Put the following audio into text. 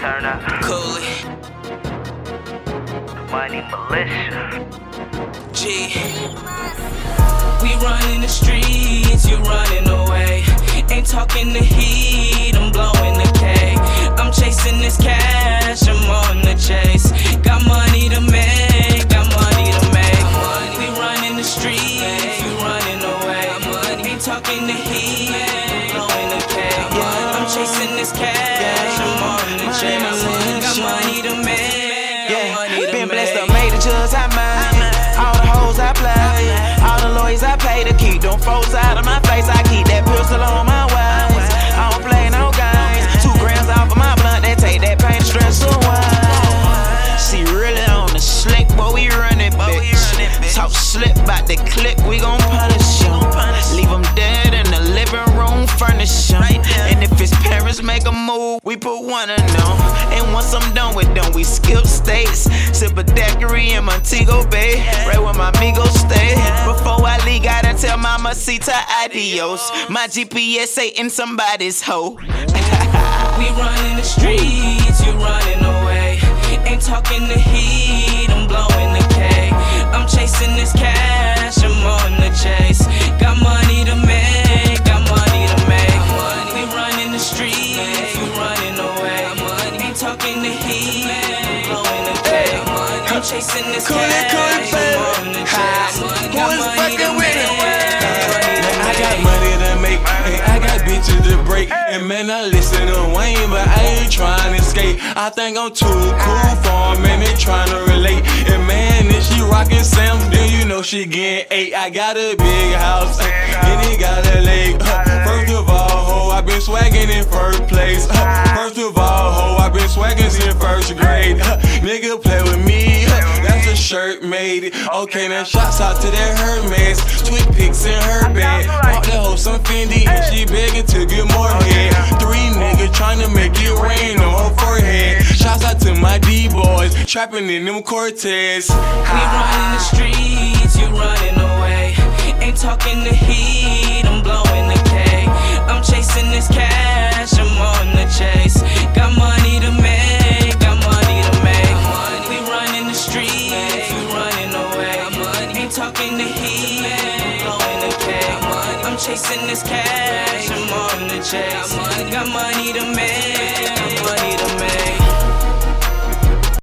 Turn. Cooley. Money militia. G. We running the streets, you running away. Ain't talking the heat, I'm blowing the K. I'm chasing this cash, I'm on the chase. Got money to make, got money to make. We running the streets, you running away. Ain't talking the heat, I'm blowing the K. I'm chasing this cash on the chase. Got money to make, Yeah, Been blessed, I made the judge I mine. All the hoes I play, all the lawyers I pay to keep them folks out move, we put one of them. And once I'm done with them, we skip states. Sip a daiquiri in Montego Bay, right where my amigos stay. Before I leave, gotta tell Mama Sita adios. My GPS say in somebody's hoe. We running the streets, you running away. Ain't talking to heat, I'm chasing this Cool it, cool it, baby. I'm on the chase. Who Got is money to fucking with it? make, got money to I got money to make, and I got bitches to break. And man, I listen to Wayne, but I ain't trying to skate. I think I'm too cool for 'em, and they trying to relate. And man, if she rockin' Sam's, then you know she getting eight. I got a big house, and it got a lake. First of all, ho, I been swaggin' in first place. Shirt made. Okay, now shots out to that Hermes. Twit pics in her bed. Bought that hoe some Fendi and she begging to get more head. Three niggas tryna make it rain on her forehead. Shouts out to my D boys, trapping in them Cortez. We running the streets, the heat, I'm blowing the K. I'm chasing this cash, I'm on the chase. Got money to make,